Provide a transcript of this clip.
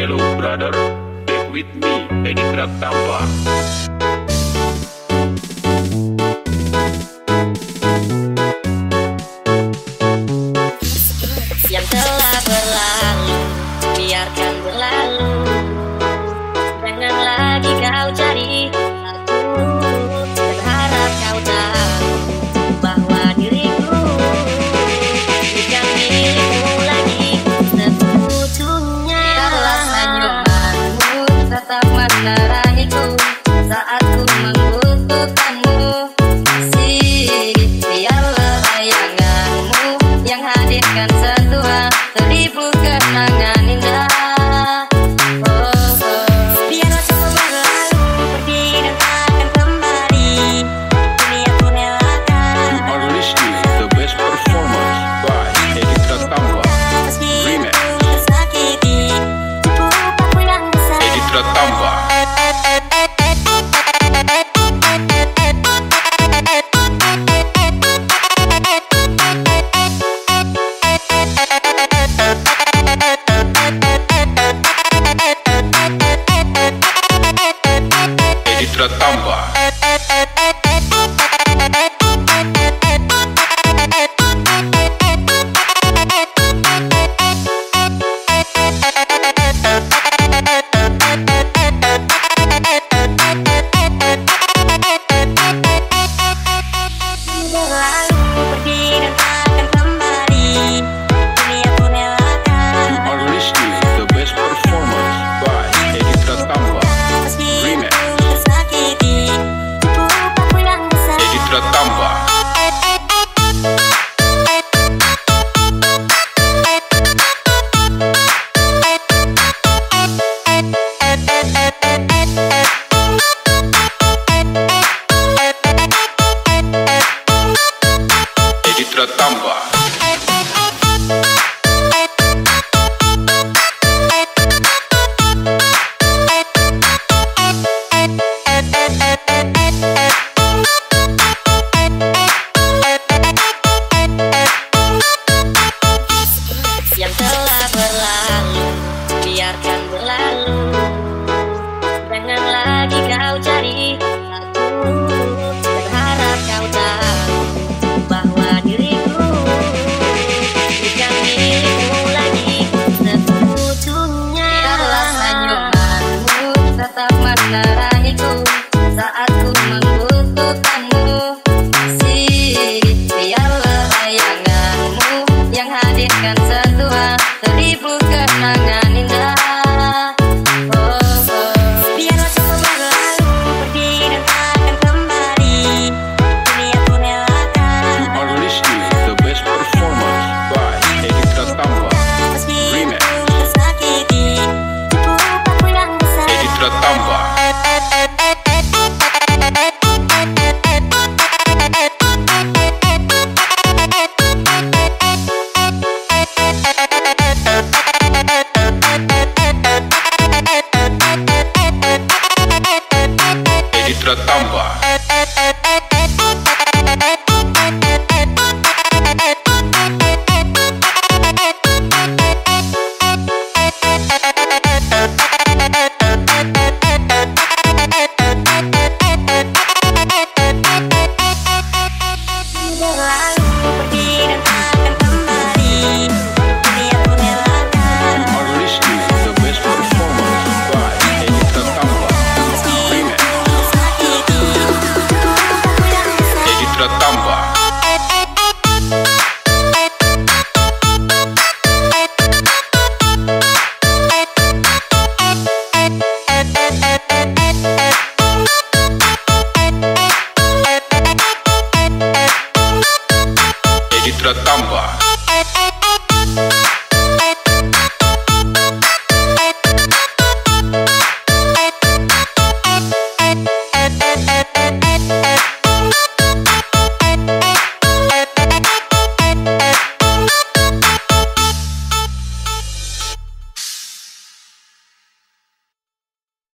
Hello brother, back with me, Edi Praktamba. Sit and Ultra Tamba.